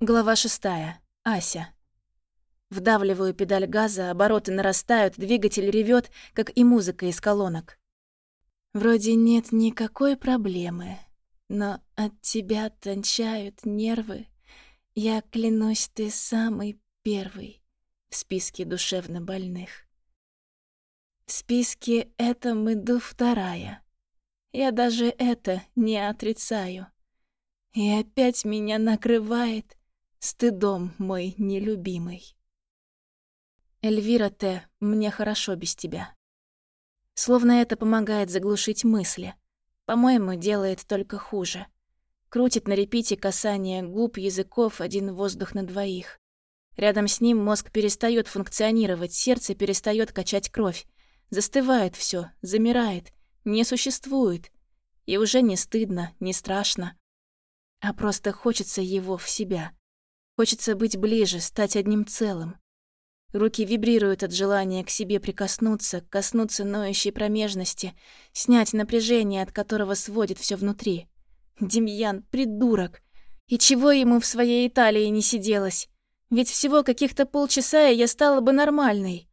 Глава шестая. Ася. Вдавливаю педаль газа, обороты нарастают, двигатель ревет, как и музыка из колонок. Вроде нет никакой проблемы, но от тебя тончают нервы. Я клянусь, ты самый первый в списке душевно больных. В списке это мы вторая. Я даже это не отрицаю. И опять меня накрывает стыдом мой нелюбимый. Эльвира Т., мне хорошо без тебя. Словно это помогает заглушить мысли. По-моему, делает только хуже. Крутит на репите касание губ, языков, один воздух на двоих. Рядом с ним мозг перестает функционировать, сердце перестает качать кровь. Застывает все, замирает, не существует. И уже не стыдно, не страшно. А просто хочется его в себя. Хочется быть ближе, стать одним целым. Руки вибрируют от желания к себе прикоснуться, коснуться ноющей промежности, снять напряжение, от которого сводит все внутри. Демьян, придурок! И чего ему в своей Италии не сиделось? Ведь всего каких-то полчаса, и я стала бы нормальной.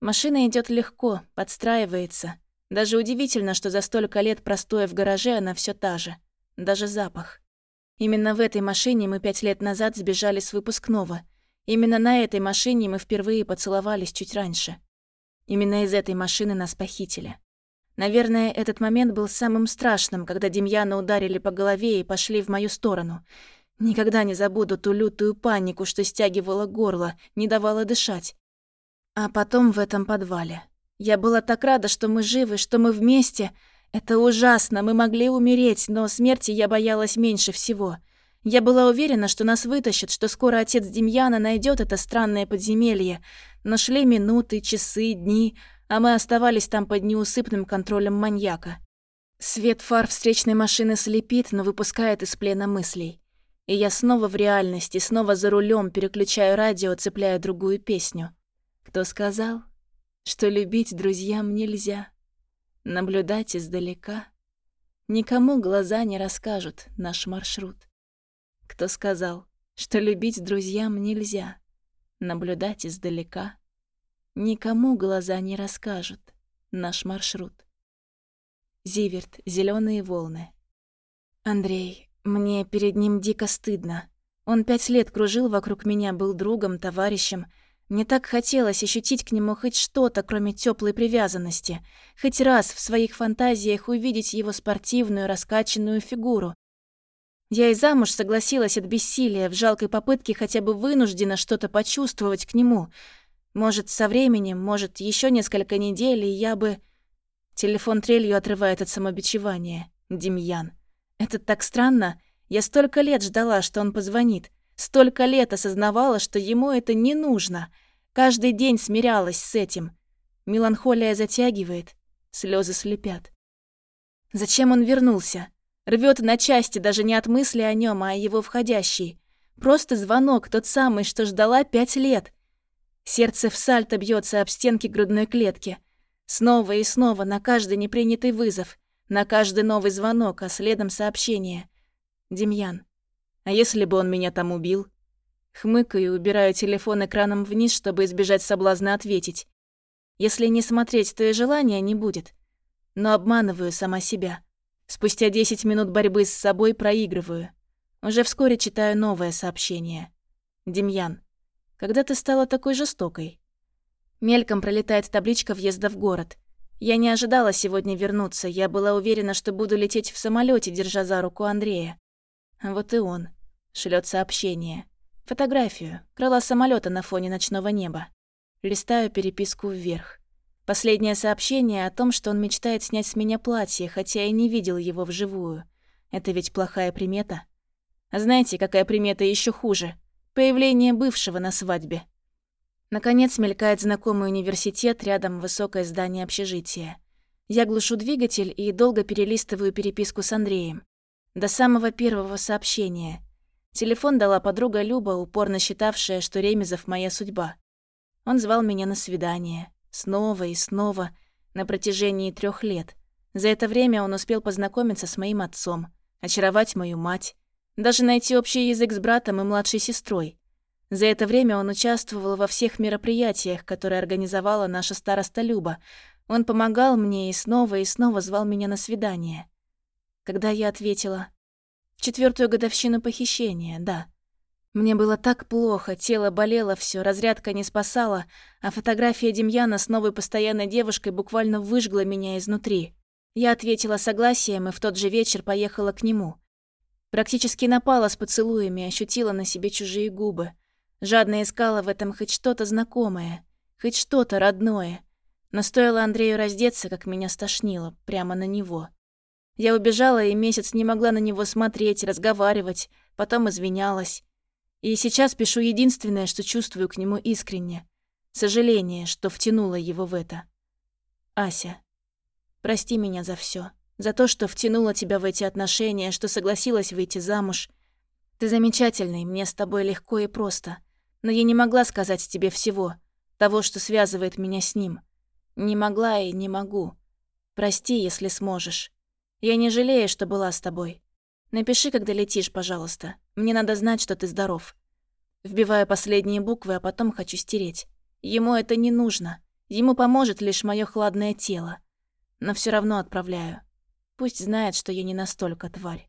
Машина идет легко, подстраивается. Даже удивительно, что за столько лет простоя в гараже она все та же. Даже запах. Именно в этой машине мы пять лет назад сбежали с выпускного. Именно на этой машине мы впервые поцеловались чуть раньше. Именно из этой машины нас похитили. Наверное, этот момент был самым страшным, когда Демьяна ударили по голове и пошли в мою сторону. Никогда не забуду ту лютую панику, что стягивала горло, не давала дышать. А потом в этом подвале. Я была так рада, что мы живы, что мы вместе — это ужасно, мы могли умереть, но смерти я боялась меньше всего. Я была уверена, что нас вытащат, что скоро отец Демьяна найдет это странное подземелье. Но шли минуты, часы, дни, а мы оставались там под неусыпным контролем маньяка. Свет фар встречной машины слепит, но выпускает из плена мыслей. И я снова в реальности, снова за рулем переключаю радио, цепляя другую песню. Кто сказал, что любить друзьям нельзя? Наблюдать издалека. Никому глаза не расскажут наш маршрут. Кто сказал, что любить друзьям нельзя, наблюдать издалека. Никому глаза не расскажут наш маршрут. Зиверт, зеленые волны. Андрей, мне перед ним дико стыдно. Он пять лет кружил вокруг меня, был другом, товарищем, мне так хотелось ощутить к нему хоть что-то, кроме теплой привязанности, хоть раз в своих фантазиях увидеть его спортивную, раскачанную фигуру. Я и замуж согласилась от бессилия, в жалкой попытке хотя бы вынужденно что-то почувствовать к нему. Может, со временем, может, еще несколько недель, и я бы... Телефон трелью отрывает от самобичевания. Демьян. Это так странно. Я столько лет ждала, что он позвонит. Столько лет осознавала, что ему это не нужно. Каждый день смирялась с этим. Меланхолия затягивает, слезы слепят. Зачем он вернулся? Рвет на части даже не от мысли о нем, а о его входящей. Просто звонок, тот самый, что ждала пять лет. Сердце в сальто бьется об стенки грудной клетки. Снова и снова на каждый непринятый вызов, на каждый новый звонок, а следом сообщение. Демьян, а если бы он меня там убил? Хмыкаю убираю телефон экраном вниз, чтобы избежать соблазна ответить. Если не смотреть, то и желания не будет. Но обманываю сама себя. Спустя 10 минут борьбы с собой проигрываю. Уже вскоре читаю новое сообщение. «Демьян, когда ты стала такой жестокой?» Мельком пролетает табличка въезда в город. Я не ожидала сегодня вернуться. Я была уверена, что буду лететь в самолете, держа за руку Андрея. Вот и он. Шлет сообщение. Фотографию. Крыла самолета на фоне ночного неба. Листаю переписку вверх. Последнее сообщение о том, что он мечтает снять с меня платье, хотя и не видел его вживую. Это ведь плохая примета. А знаете, какая примета еще хуже? Появление бывшего на свадьбе. Наконец мелькает знакомый университет, рядом высокое здание общежития. Я глушу двигатель и долго перелистываю переписку с Андреем. До самого первого сообщения. Телефон дала подруга Люба, упорно считавшая, что Ремезов моя судьба. Он звал меня на свидание. Снова и снова, на протяжении трех лет. За это время он успел познакомиться с моим отцом, очаровать мою мать, Даже найти общий язык с братом и младшей сестрой. За это время он участвовал во всех мероприятиях, которые организовала наша староста Люба. Он помогал мне и снова и снова звал меня на свидание. Когда я ответила «В четвертую годовщину похищения, да». Мне было так плохо, тело болело все, разрядка не спасала, а фотография Демьяна с новой постоянной девушкой буквально выжгла меня изнутри. Я ответила согласием и в тот же вечер поехала к нему. Практически напала с поцелуями, ощутила на себе чужие губы. Жадно искала в этом хоть что-то знакомое, хоть что-то родное. Но стоило Андрею раздеться, как меня стошнило, прямо на него. Я убежала и месяц не могла на него смотреть, разговаривать, потом извинялась. И сейчас пишу единственное, что чувствую к нему искренне. Сожаление, что втянула его в это. Ася, прости меня за все, За то, что втянула тебя в эти отношения, что согласилась выйти замуж. Ты замечательный, мне с тобой легко и просто но я не могла сказать тебе всего, того, что связывает меня с ним. Не могла и не могу. Прости, если сможешь. Я не жалею, что была с тобой. Напиши, когда летишь, пожалуйста. Мне надо знать, что ты здоров. Вбиваю последние буквы, а потом хочу стереть. Ему это не нужно. Ему поможет лишь мое хладное тело. Но все равно отправляю. Пусть знает, что я не настолько тварь.